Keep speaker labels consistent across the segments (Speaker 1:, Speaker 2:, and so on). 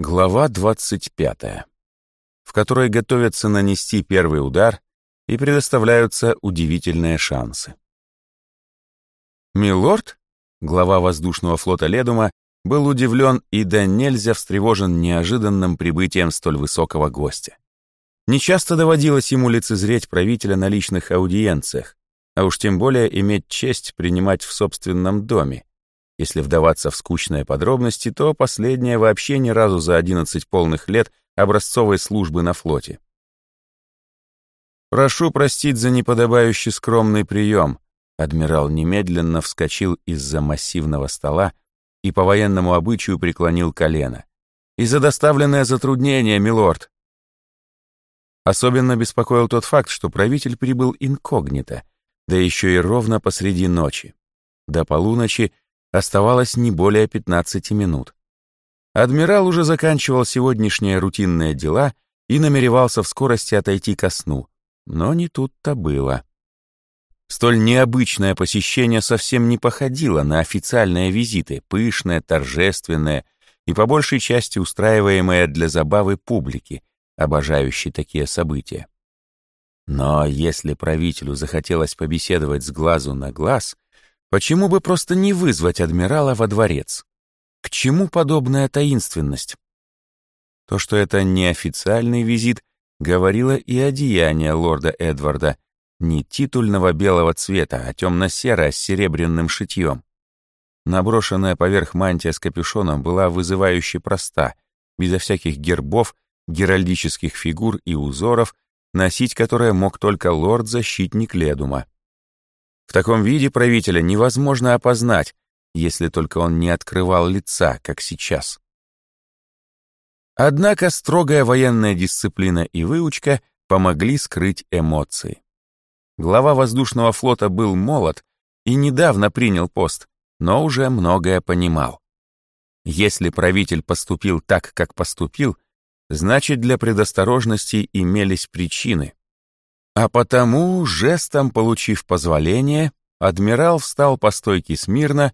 Speaker 1: Глава 25, в которой готовятся нанести первый удар и предоставляются удивительные шансы. «Милорд?» — глава воздушного флота Ледума был удивлен и да нельзя встревожен неожиданным прибытием столь высокого гостя. Нечасто доводилось ему лицезреть правителя на личных аудиенциях, а уж тем более иметь честь принимать в собственном доме, если вдаваться в скучные подробности, то последняя вообще ни разу за 11 полных лет образцовой службы на флоте. «Прошу простить за неподобающий скромный прием», адмирал немедленно вскочил из-за массивного стола и по военному обычаю преклонил колено. «И за доставленное затруднение, милорд!» Особенно беспокоил тот факт, что правитель прибыл инкогнито, да еще и ровно посреди ночи. До полуночи Оставалось не более 15 минут. Адмирал уже заканчивал сегодняшние рутинные дела и намеревался в скорости отойти ко сну. Но не тут-то было. Столь необычное посещение совсем не походило на официальные визиты, пышное, торжественное и по большей части устраиваемое для забавы публики, обожающей такие события. Но если правителю захотелось побеседовать с глазу на глаз — Почему бы просто не вызвать адмирала во дворец? К чему подобная таинственность? То, что это неофициальный визит, говорило и одеяние лорда Эдварда, не титульного белого цвета, а темно-серое с серебряным шитьем. Наброшенная поверх мантия с капюшоном была вызывающе проста, безо всяких гербов, геральдических фигур и узоров, носить которые мог только лорд-защитник Ледума. В таком виде правителя невозможно опознать, если только он не открывал лица, как сейчас. Однако строгая военная дисциплина и выучка помогли скрыть эмоции. Глава воздушного флота был молод и недавно принял пост, но уже многое понимал. Если правитель поступил так, как поступил, значит, для предосторожности имелись причины. А потому, жестом получив позволение, адмирал встал по стойке смирно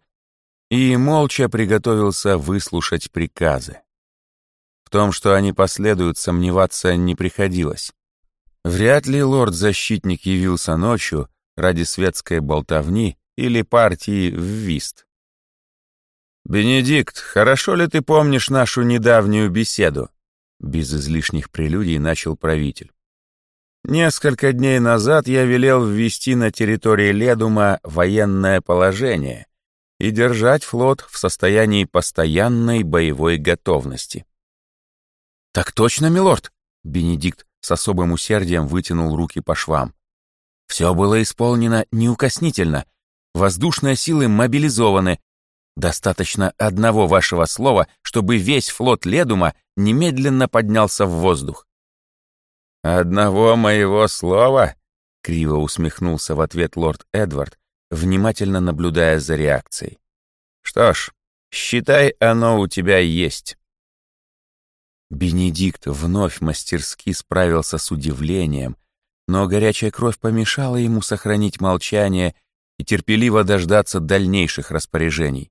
Speaker 1: и молча приготовился выслушать приказы. В том, что они последуют, сомневаться не приходилось. Вряд ли лорд-защитник явился ночью ради светской болтовни или партии в вист. «Бенедикт, хорошо ли ты помнишь нашу недавнюю беседу?» Без излишних прелюдий начал правитель. Несколько дней назад я велел ввести на территории Ледума военное положение и держать флот в состоянии постоянной боевой готовности. «Так точно, милорд!» — Бенедикт с особым усердием вытянул руки по швам. «Все было исполнено неукоснительно. Воздушные силы мобилизованы. Достаточно одного вашего слова, чтобы весь флот Ледума немедленно поднялся в воздух. «Одного моего слова?» — криво усмехнулся в ответ лорд Эдвард, внимательно наблюдая за реакцией. «Что ж, считай, оно у тебя есть». Бенедикт вновь мастерски справился с удивлением, но горячая кровь помешала ему сохранить молчание и терпеливо дождаться дальнейших распоряжений.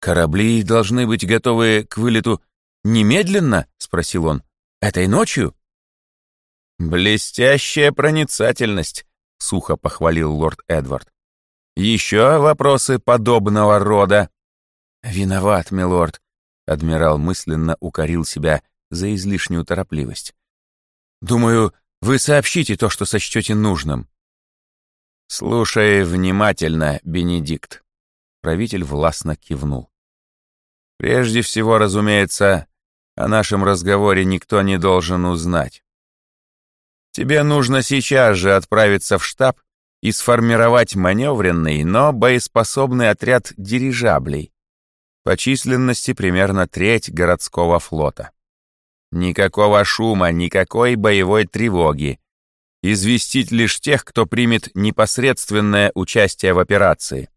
Speaker 1: «Корабли должны быть готовы к вылету немедленно?» — спросил он. «Этой ночью?» «Блестящая проницательность», — сухо похвалил лорд Эдвард. «Еще вопросы подобного рода?» «Виноват, милорд», — адмирал мысленно укорил себя за излишнюю торопливость. «Думаю, вы сообщите то, что сочтете нужным». «Слушай внимательно, Бенедикт», — правитель властно кивнул. «Прежде всего, разумеется, о нашем разговоре никто не должен узнать. Тебе нужно сейчас же отправиться в штаб и сформировать маневренный, но боеспособный отряд дирижаблей. По численности примерно треть городского флота. Никакого шума, никакой боевой тревоги. Известить лишь тех, кто примет непосредственное участие в операции.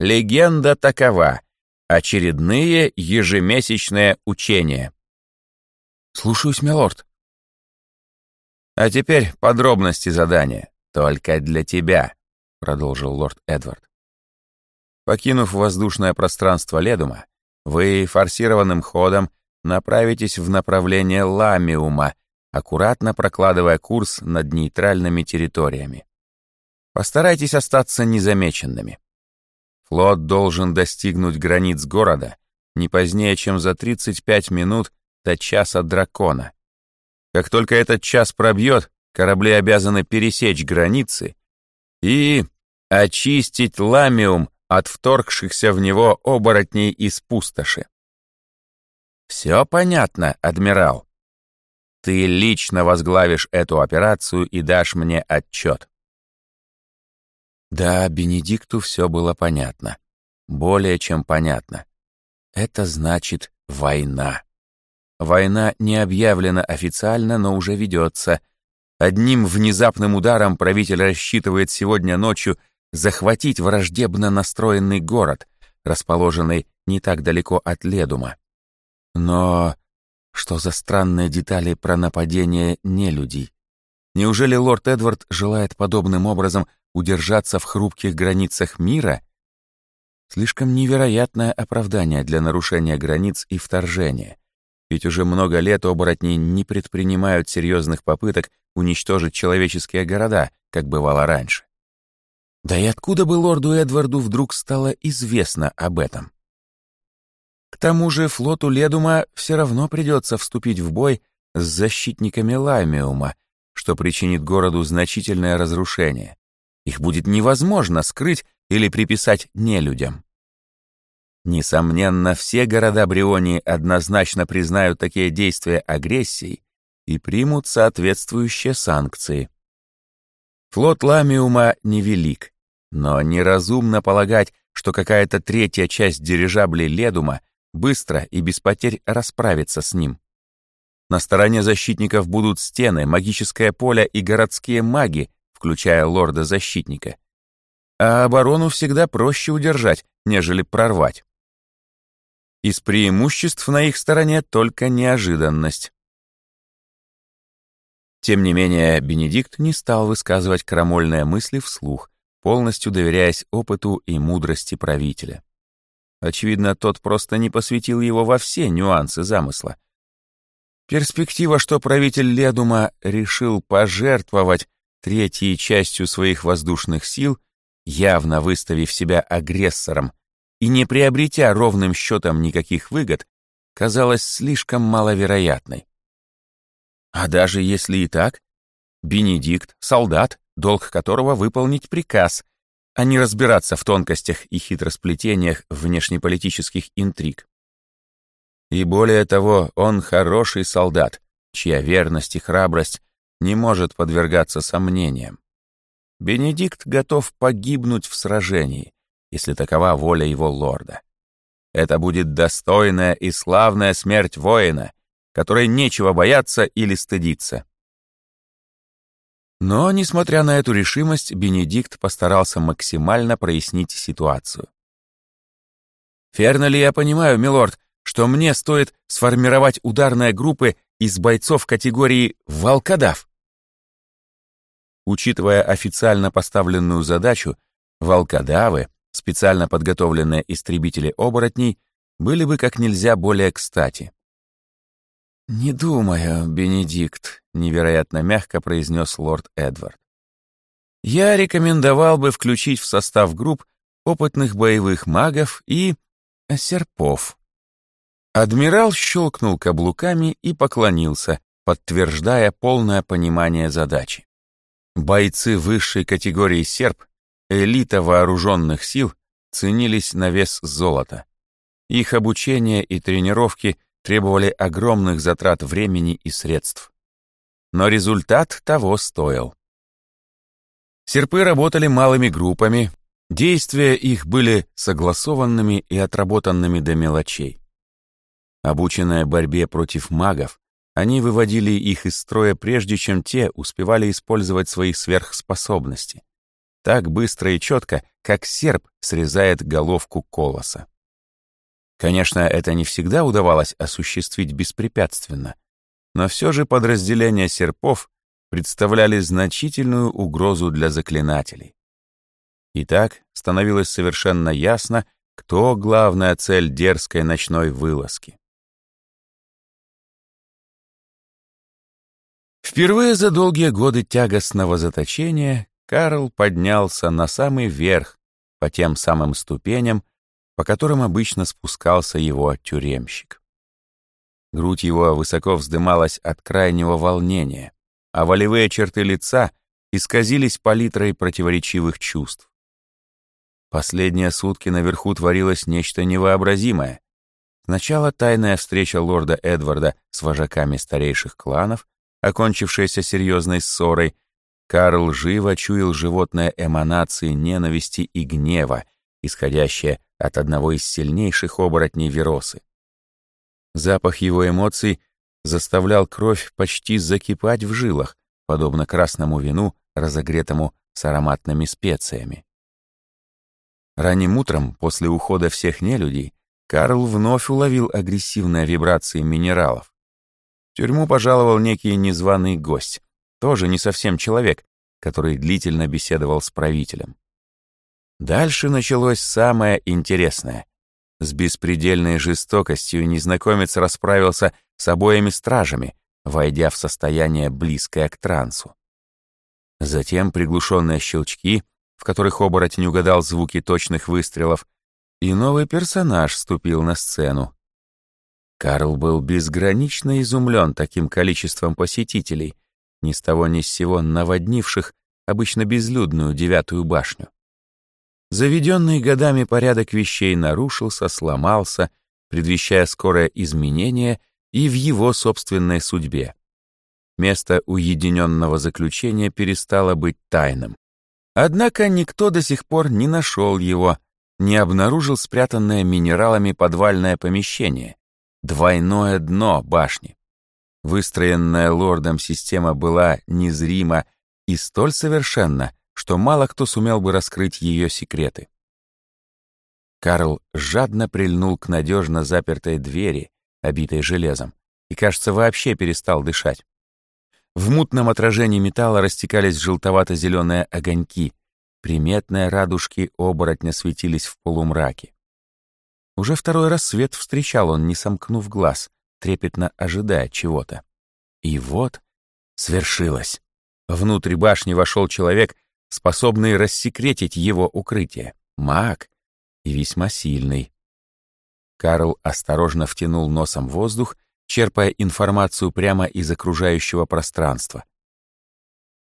Speaker 1: Легенда такова. Очередные ежемесячные учения. «Слушаюсь, милорд», а теперь подробности задания. Только для тебя, продолжил лорд Эдвард. Покинув воздушное пространство Ледума, вы форсированным ходом направитесь в направление Ламиума, аккуратно прокладывая курс над нейтральными территориями. Постарайтесь остаться незамеченными. Флот должен достигнуть границ города не позднее, чем за 35 минут до часа дракона. Как только этот час пробьет, корабли обязаны пересечь границы и очистить ламиум от вторгшихся в него оборотней из пустоши. Все понятно, адмирал. Ты лично возглавишь эту операцию и дашь мне отчет. Да, Бенедикту все было понятно. Более чем понятно. Это значит война. Война не объявлена официально, но уже ведется. Одним внезапным ударом правитель рассчитывает сегодня ночью захватить враждебно настроенный город, расположенный не так далеко от Ледума. Но что за странные детали про нападение нелюдей? Неужели лорд Эдвард желает подобным образом удержаться в хрупких границах мира? Слишком невероятное оправдание для нарушения границ и вторжения. Ведь уже много лет оборотни не предпринимают серьезных попыток уничтожить человеческие города, как бывало раньше. Да и откуда бы лорду Эдварду вдруг стало известно об этом? К тому же флоту Ледума все равно придется вступить в бой с защитниками Ламиума, что причинит городу значительное разрушение. Их будет невозможно скрыть или приписать нелюдям. Несомненно, все города Брионии однозначно признают такие действия агрессией и примут соответствующие санкции. Флот Ламиума невелик, но неразумно полагать, что какая-то третья часть дирижаблей Ледума быстро и без потерь расправится с ним. На стороне защитников будут стены, магическое поле и городские маги, включая лорда-защитника. А оборону всегда проще удержать, нежели прорвать. Из преимуществ на их стороне только неожиданность. Тем не менее, Бенедикт не стал высказывать крамольные мысли вслух, полностью доверяясь опыту и мудрости правителя. Очевидно, тот просто не посвятил его во все нюансы замысла. Перспектива, что правитель Ледума решил пожертвовать третьей частью своих воздушных сил, явно выставив себя агрессором и не приобретя ровным счетом никаких выгод, казалась слишком маловероятной. А даже если и так, Бенедикт — солдат, долг которого выполнить приказ, а не разбираться в тонкостях и хитросплетениях внешнеполитических интриг. И более того, он хороший солдат, чья верность и храбрость не может подвергаться сомнениям. Бенедикт готов погибнуть в сражении, если такова воля его лорда. Это будет достойная и славная смерть воина, которой нечего бояться или стыдиться. Но, несмотря на эту решимость, Бенедикт постарался максимально прояснить ситуацию. «Верно я понимаю, милорд, что мне стоит сформировать ударные группы из бойцов категории «волкодав»?» Учитывая официально поставленную задачу, волкодавы, специально подготовленные истребители оборотней, были бы как нельзя более кстати. «Не думаю, Бенедикт», — невероятно мягко произнес лорд Эдвард. «Я рекомендовал бы включить в состав групп опытных боевых магов и... серпов». Адмирал щелкнул каблуками и поклонился, подтверждая полное понимание задачи. Бойцы высшей категории серп, элита вооруженных сил, ценились на вес золота. Их обучение и тренировки — требовали огромных затрат времени и средств. Но результат того стоил. Серпы работали малыми группами, действия их были согласованными и отработанными до мелочей. Обученная борьбе против магов, они выводили их из строя прежде, чем те успевали использовать свои сверхспособности так быстро и четко, как серп срезает головку колоса. Конечно, это не всегда удавалось осуществить беспрепятственно, но все же подразделения серпов представляли значительную угрозу для заклинателей. И так становилось совершенно ясно, кто главная цель дерзкой ночной вылазки. Впервые за долгие годы тягостного заточения Карл поднялся на самый верх по тем самым ступеням, по которым обычно спускался его тюремщик. Грудь его высоко вздымалась от крайнего волнения, а волевые черты лица исказились палитрой противоречивых чувств. Последние сутки наверху творилось нечто невообразимое. Сначала тайная встреча лорда Эдварда с вожаками старейших кланов, окончившаяся серьезной ссорой, Карл живо чуял животные эманации ненависти и гнева, исходящие от одного из сильнейших оборотней Веросы. Запах его эмоций заставлял кровь почти закипать в жилах, подобно красному вину, разогретому с ароматными специями. Ранним утром, после ухода всех нелюдей, Карл вновь уловил агрессивные вибрации минералов. В тюрьму пожаловал некий незваный гость, тоже не совсем человек, который длительно беседовал с правителем. Дальше началось самое интересное. С беспредельной жестокостью незнакомец расправился с обоими стражами, войдя в состояние, близкое к трансу. Затем приглушенные щелчки — в которых оборотень угадал звуки точных выстрелов, и новый персонаж вступил на сцену. Карл был безгранично изумлен таким количеством посетителей, ни с того ни с сего наводнивших обычно безлюдную девятую башню. Заведенный годами порядок вещей нарушился, сломался, предвещая скорое изменение и в его собственной судьбе. Место уединенного заключения перестало быть тайным. Однако никто до сих пор не нашел его, не обнаружил спрятанное минералами подвальное помещение, двойное дно башни. Выстроенная лордом система была незрима и столь совершенна, что мало кто сумел бы раскрыть ее секреты. Карл жадно прильнул к надежно запертой двери, обитой железом, и, кажется, вообще перестал дышать. В мутном отражении металла растекались желтовато-зеленые огоньки. Приметные радужки оборотня светились в полумраке. Уже второй раз свет встречал он, не сомкнув глаз, трепетно ожидая чего-то. И вот свершилось. Внутрь башни вошел человек, способный рассекретить его укрытие. Маг и весьма сильный. Карл осторожно втянул носом воздух черпая информацию прямо из окружающего пространства.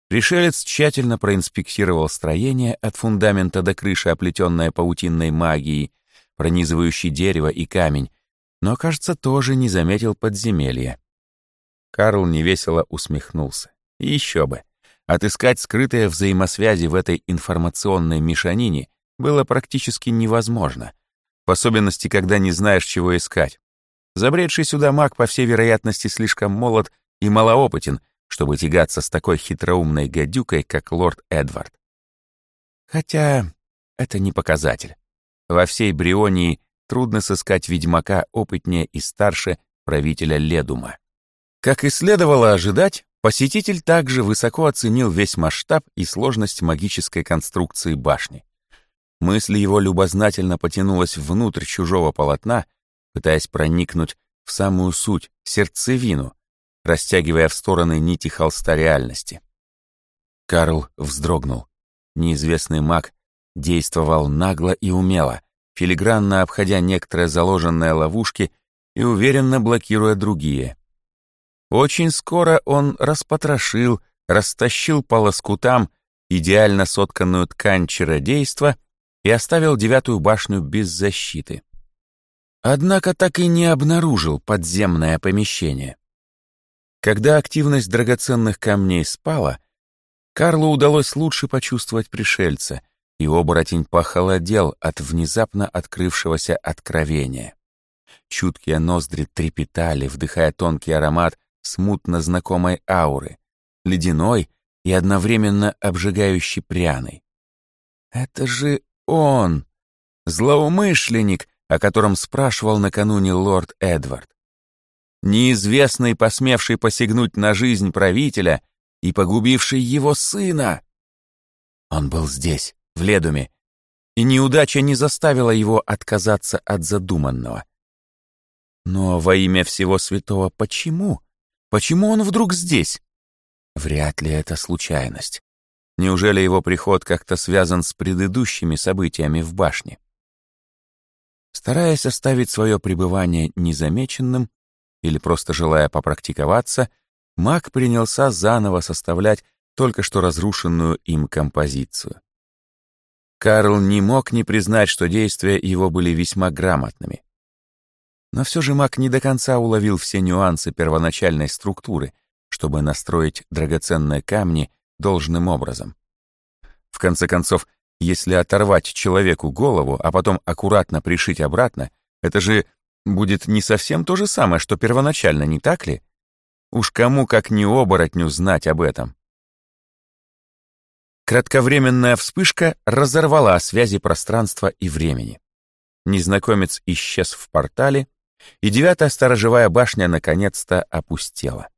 Speaker 1: Пришелец тщательно проинспектировал строение от фундамента до крыши, оплетенное паутинной магией, пронизывающей дерево и камень, но, кажется, тоже не заметил подземелья. Карл невесело усмехнулся. еще бы. Отыскать скрытые взаимосвязи в этой информационной мешанине было практически невозможно, в особенности, когда не знаешь, чего искать. Забредший сюда маг, по всей вероятности, слишком молод и малоопытен, чтобы тягаться с такой хитроумной гадюкой, как лорд Эдвард. Хотя это не показатель. Во всей Брионии трудно сыскать ведьмака опытнее и старше правителя Ледума. Как и следовало ожидать, посетитель также высоко оценил весь масштаб и сложность магической конструкции башни. Мысль его любознательно потянулась внутрь чужого полотна, пытаясь проникнуть в самую суть, сердцевину, растягивая в стороны нити холста реальности. Карл вздрогнул. Неизвестный маг действовал нагло и умело, филигранно обходя некоторые заложенные ловушки и уверенно блокируя другие. Очень скоро он распотрошил, растащил по лоскутам идеально сотканную ткань чародейства и оставил девятую башню без защиты. Однако так и не обнаружил подземное помещение. Когда активность драгоценных камней спала, Карлу удалось лучше почувствовать пришельца, и оборотень похолодел от внезапно открывшегося откровения. Чуткие ноздри трепетали, вдыхая тонкий аромат смутно знакомой ауры, ледяной и одновременно обжигающий пряный. Это же он, злоумышленник, о котором спрашивал накануне лорд Эдвард. Неизвестный, посмевший посягнуть на жизнь правителя и погубивший его сына. Он был здесь, в Ледуме, и неудача не заставила его отказаться от задуманного. Но во имя всего святого почему? Почему он вдруг здесь? Вряд ли это случайность. Неужели его приход как-то связан с предыдущими событиями в башне? Стараясь оставить свое пребывание незамеченным или просто желая попрактиковаться, маг принялся заново составлять только что разрушенную им композицию. Карл не мог не признать, что действия его были весьма грамотными. Но все же маг не до конца уловил все нюансы первоначальной структуры, чтобы настроить драгоценные камни должным образом. В конце концов, если оторвать человеку голову, а потом аккуратно пришить обратно, это же будет не совсем то же самое, что первоначально, не так ли? Уж кому как не оборотню знать об этом. Кратковременная вспышка разорвала связи пространства и времени. Незнакомец исчез в портале, и девятая сторожевая башня наконец-то опустела.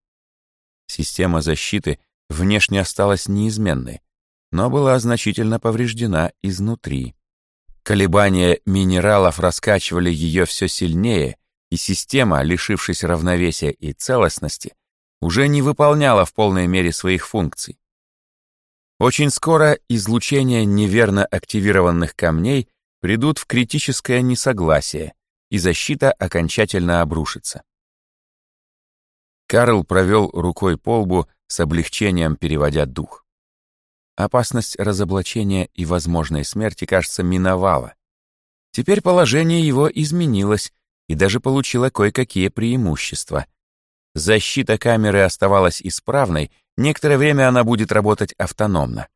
Speaker 1: Система защиты внешне осталась неизменной, но была значительно повреждена изнутри. Колебания минералов раскачивали ее все сильнее, и система, лишившись равновесия и целостности, уже не выполняла в полной мере своих функций. Очень скоро излучения неверно активированных камней придут в критическое несогласие, и защита окончательно обрушится. Карл провел рукой по лбу, с облегчением переводя дух. Опасность разоблачения и возможной смерти, кажется, миновала. Теперь положение его изменилось и даже получило кое-какие преимущества. Защита камеры оставалась исправной, некоторое время она будет работать автономно.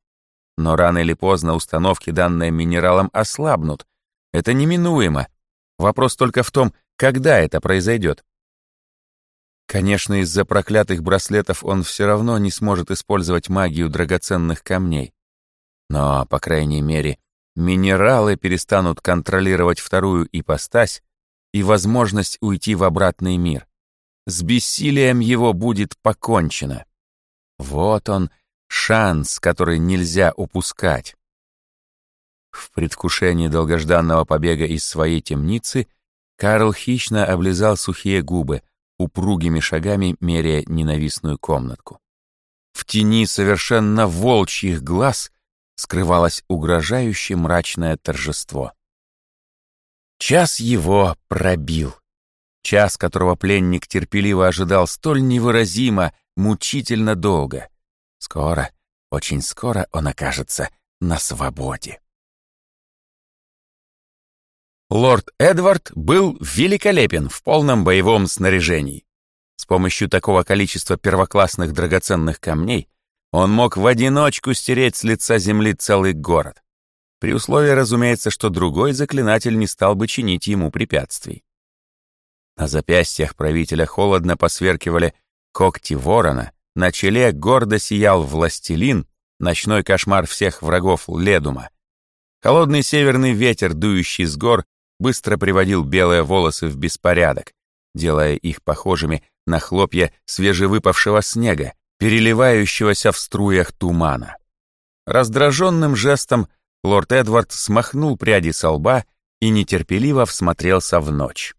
Speaker 1: Но рано или поздно установки, данные минералом, ослабнут. Это неминуемо. Вопрос только в том, когда это произойдет. Конечно, из-за проклятых браслетов он все равно не сможет использовать магию драгоценных камней. Но, по крайней мере, минералы перестанут контролировать вторую ипостась и возможность уйти в обратный мир. С бессилием его будет покончено. Вот он, шанс, который нельзя упускать. В предвкушении долгожданного побега из своей темницы Карл хищно облизал сухие губы, упругими шагами меряя ненавистную комнатку. В тени совершенно волчьих глаз скрывалось угрожающее мрачное торжество. Час его пробил. Час, которого пленник терпеливо ожидал столь невыразимо, мучительно долго. Скоро, очень скоро он окажется на свободе. Лорд Эдвард был великолепен в полном боевом снаряжении. С помощью такого количества первоклассных драгоценных камней он мог в одиночку стереть с лица земли целый город. При условии, разумеется, что другой заклинатель не стал бы чинить ему препятствий. На запястьях правителя холодно посверкивали когти ворона, на челе гордо сиял властелин, ночной кошмар всех врагов Ледума. Холодный северный ветер, дующий с гор, быстро приводил белые волосы в беспорядок, делая их похожими на хлопья свежевыпавшего снега, переливающегося в струях тумана. Раздраженным жестом лорд Эдвард смахнул пряди со лба и нетерпеливо всмотрелся в ночь.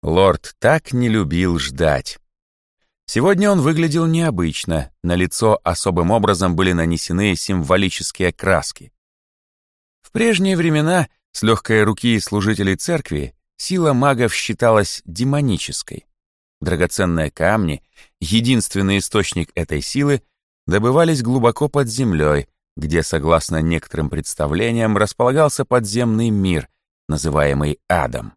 Speaker 1: Лорд так не любил ждать. Сегодня он выглядел необычно, на лицо особым образом были нанесены символические краски. В прежние времена с легкой руки служителей церкви сила магов считалась демонической. Драгоценные камни, единственный источник этой силы, добывались глубоко под землей, где, согласно некоторым представлениям, располагался подземный мир, называемый адом.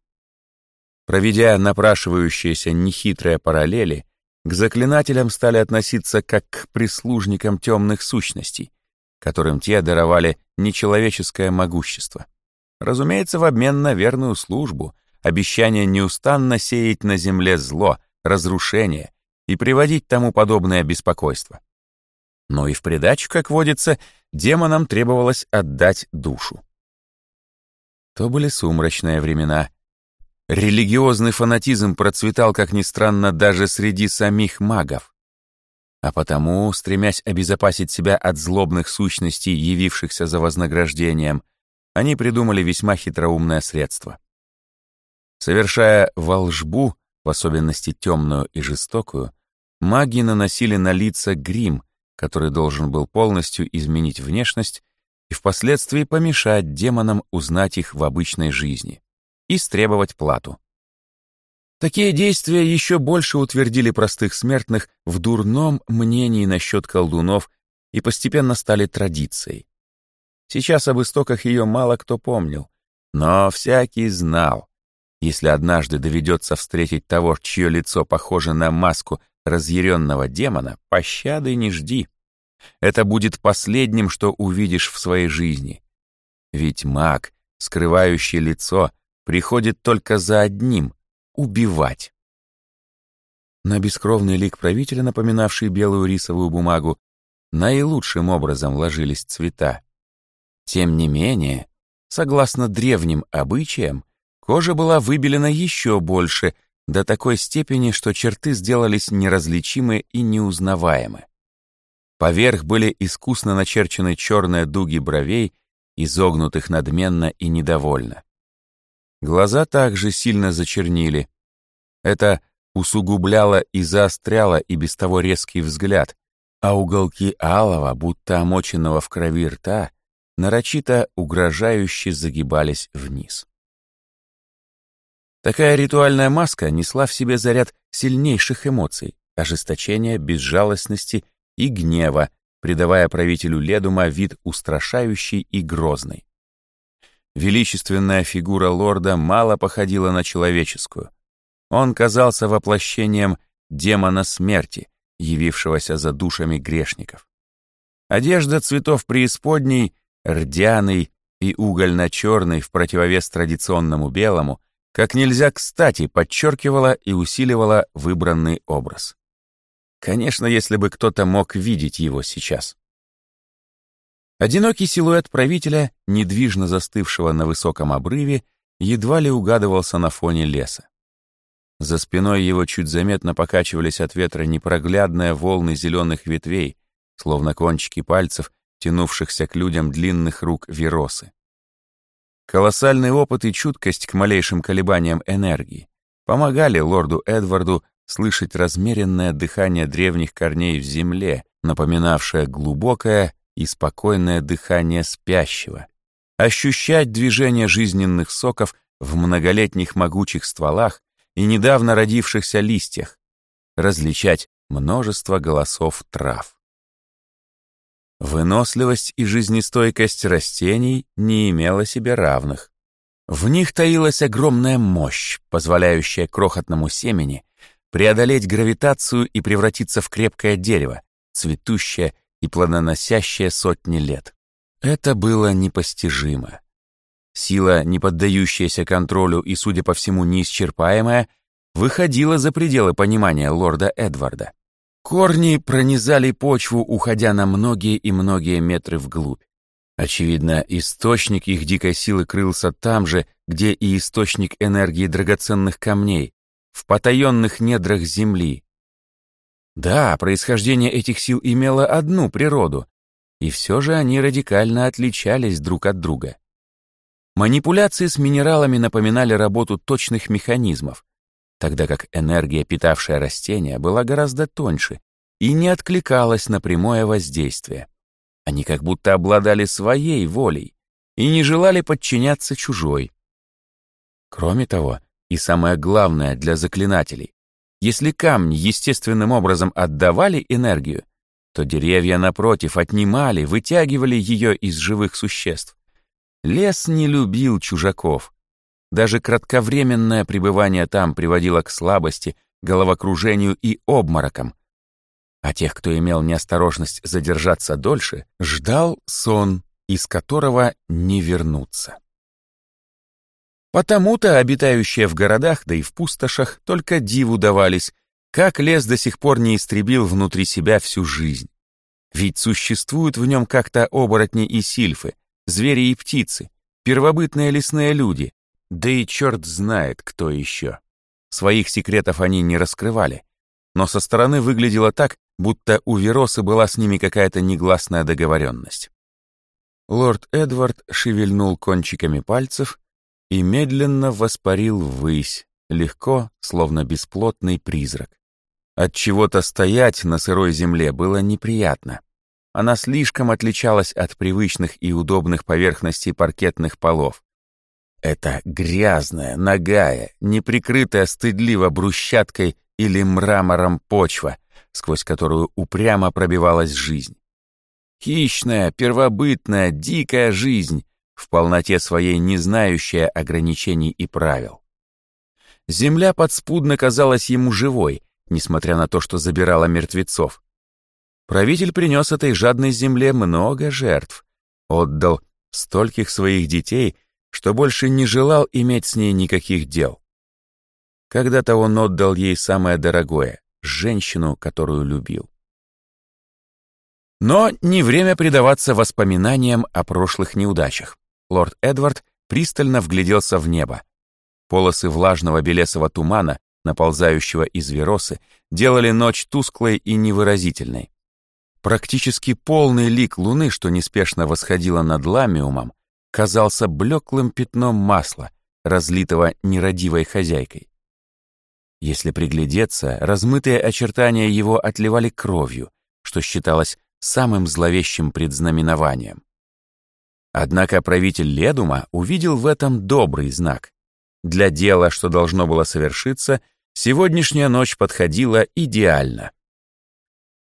Speaker 1: Проведя напрашивающиеся нехитрые параллели, к заклинателям стали относиться как к прислужникам темных сущностей, которым те даровали нечеловеческое могущество. Разумеется, в обмен на верную службу, обещание неустанно сеять на земле зло, разрушение и приводить тому подобное беспокойство. Но и в придачу, как водится, демонам требовалось отдать душу. То были сумрачные времена. Религиозный фанатизм процветал, как ни странно, даже среди самих магов. А потому, стремясь обезопасить себя от злобных сущностей, явившихся за вознаграждением, они придумали весьма хитроумное средство. Совершая волжбу, в особенности темную и жестокую, маги наносили на лица грим, который должен был полностью изменить внешность и впоследствии помешать демонам узнать их в обычной жизни и стребовать плату. Такие действия еще больше утвердили простых смертных в дурном мнении насчет колдунов и постепенно стали традицией. Сейчас об истоках ее мало кто помнил, но всякий знал, если однажды доведется встретить того, чье лицо похоже на маску разъяренного демона, пощады не жди. Это будет последним, что увидишь в своей жизни. Ведь маг, скрывающий лицо, приходит только за одним — убивать. На бескровный лик правителя, напоминавший белую рисовую бумагу, наилучшим образом ложились цвета. Тем не менее, согласно древним обычаям, кожа была выбелена еще больше, до такой степени, что черты сделались неразличимы и неузнаваемы. Поверх были искусно начерчены черные дуги бровей, изогнутых надменно и недовольно. Глаза также сильно зачернили. Это усугубляло и заостряло и без того резкий взгляд, а уголки алого, будто омоченного в крови рта, нарочито угрожающе загибались вниз. Такая ритуальная маска несла в себе заряд сильнейших эмоций, ожесточения, безжалостности и гнева, придавая правителю Ледума вид устрашающий и грозный. Величественная фигура лорда мало походила на человеческую. Он казался воплощением демона смерти, явившегося за душами грешников. Одежда цветов преисподней, рдяный и угольно-черный в противовес традиционному белому, как нельзя кстати подчеркивала и усиливала выбранный образ. Конечно, если бы кто-то мог видеть его сейчас. Одинокий силуэт правителя, недвижно застывшего на высоком обрыве, едва ли угадывался на фоне леса. За спиной его чуть заметно покачивались от ветра непроглядные волны зеленых ветвей, словно кончики пальцев, тянувшихся к людям длинных рук Виросы. Колоссальный опыт и чуткость к малейшим колебаниям энергии помогали лорду Эдварду слышать размеренное дыхание древних корней в земле, напоминавшее глубокое и спокойное дыхание спящего, ощущать движение жизненных соков в многолетних могучих стволах и недавно родившихся листьях, различать множество голосов трав. Выносливость и жизнестойкость растений не имела себе равных. В них таилась огромная мощь, позволяющая крохотному семени преодолеть гравитацию и превратиться в крепкое дерево, цветущее и плодоносящее сотни лет. Это было непостижимо. Сила, не поддающаяся контролю и, судя по всему, неисчерпаемая, выходила за пределы понимания лорда Эдварда. Корни пронизали почву, уходя на многие и многие метры вглубь. Очевидно, источник их дикой силы крылся там же, где и источник энергии драгоценных камней, в потаенных недрах Земли. Да, происхождение этих сил имело одну природу, и все же они радикально отличались друг от друга. Манипуляции с минералами напоминали работу точных механизмов, тогда как энергия, питавшая растения, была гораздо тоньше и не откликалась на прямое воздействие. Они как будто обладали своей волей и не желали подчиняться чужой. Кроме того, и самое главное для заклинателей, если камни естественным образом отдавали энергию, то деревья, напротив, отнимали, вытягивали ее из живых существ. Лес не любил чужаков, даже кратковременное пребывание там приводило к слабости, головокружению и обморокам. А тех, кто имел неосторожность задержаться дольше, ждал сон, из которого не вернуться. Потому-то обитающие в городах, да и в пустошах, только диву давались, как лес до сих пор не истребил внутри себя всю жизнь. Ведь существуют в нем как-то оборотни и сильфы, звери и птицы, первобытные лесные люди, да и черт знает, кто еще. Своих секретов они не раскрывали, но со стороны выглядело так, будто у Веросы была с ними какая-то негласная договоренность. Лорд Эдвард шевельнул кончиками пальцев и медленно воспарил ввысь, легко, словно бесплотный призрак. От чего-то стоять на сырой земле было неприятно. Она слишком отличалась от привычных и удобных поверхностей паркетных полов. Это грязная, нагая, неприкрытая стыдливо брусчаткой или мрамором почва, сквозь которую упрямо пробивалась жизнь. Хищная, первобытная, дикая жизнь, в полноте своей не знающая ограничений и правил. Земля подспудно казалась ему живой, несмотря на то, что забирала мертвецов. Правитель принес этой жадной земле много жертв, отдал стольких своих детей, что больше не желал иметь с ней никаких дел. Когда-то он отдал ей самое дорогое — женщину, которую любил. Но не время предаваться воспоминаниям о прошлых неудачах. Лорд Эдвард пристально вгляделся в небо. Полосы влажного белесого тумана, наползающего из Веросы, делали ночь тусклой и невыразительной. Практически полный лик луны, что неспешно восходила над ламиумом, казался блеклым пятном масла, разлитого нерадивой хозяйкой. Если приглядеться, размытые очертания его отливали кровью, что считалось самым зловещим предзнаменованием. Однако правитель Ледума увидел в этом добрый знак. Для дела, что должно было совершиться, сегодняшняя ночь подходила идеально.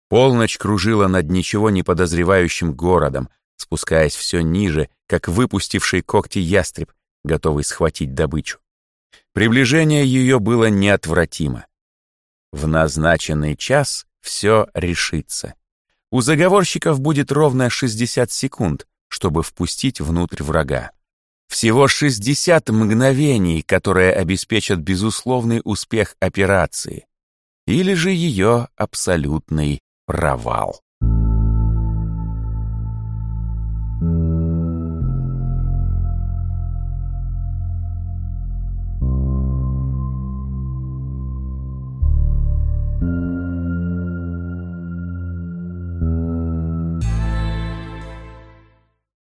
Speaker 1: Полночь кружила над ничего не подозревающим городом, спускаясь все ниже, как выпустивший когти ястреб, готовый схватить добычу. Приближение ее было неотвратимо. В назначенный час все решится. У заговорщиков будет ровно 60 секунд, чтобы впустить внутрь врага. Всего 60 мгновений, которые обеспечат безусловный успех операции. Или же ее абсолютный провал.